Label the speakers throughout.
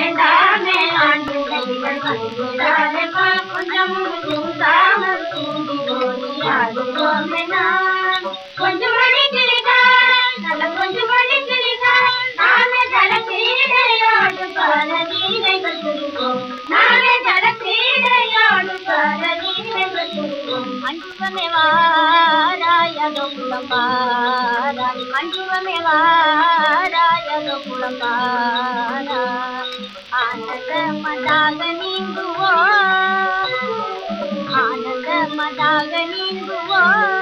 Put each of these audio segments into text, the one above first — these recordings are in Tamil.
Speaker 1: வேண்டாமே ஆண்டு கைகள் கொஞ்சம் தூங்காமல் தூங்கி ஓடியாடுவோமே நான் கொஞ்சம் மணி நல்ல கொஞ்சம் மணி நாமே பல நீரைகள் நாமே பல நீரைகள் அன்புமே வாராயதோ குளம்பாரா அன்புமே வாராயதோ குளம்பாரா ஆனந்த மதாக நீங்குவோம் ஆனந்த மதாக நீங்குவோம்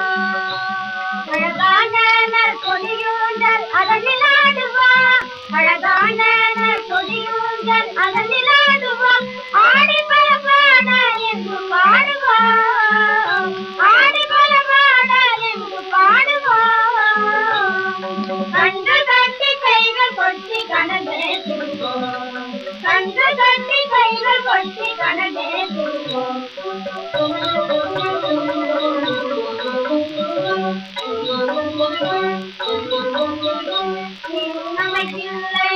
Speaker 1: அழகான கொடியூஞ்சல் அதனிலாடுவா அழகான கொடியூஞ்சல் அதனிலாடுவா ஆடி பலபாட என்று பாடுவா? ஆடி பலபாட என்று பாடுவா? கண்டு my you.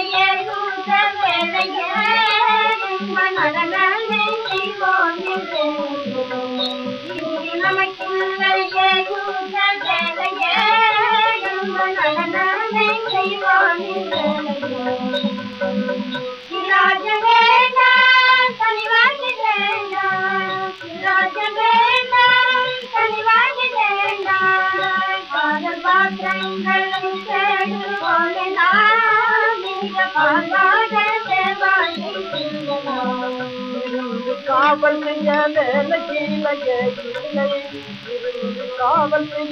Speaker 1: ڪاول ڪاول ۾ لڪي لڳي نال سٺي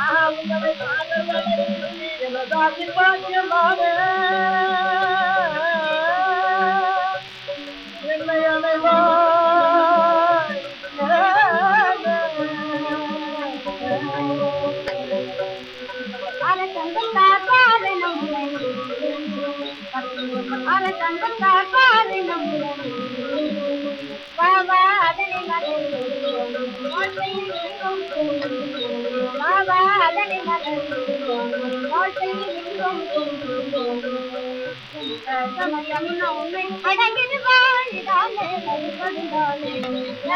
Speaker 1: عام بار சமயம் உண்மை அடங்கிது வாழிடாமே மறுபடிதானே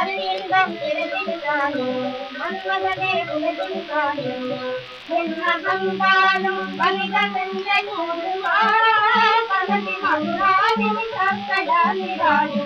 Speaker 1: నందిందాను మన్మథనే కులదిందాను నిన్న సంతాను పనిక సంజయూరు పదతి మధురాని సప్తడాని రాజు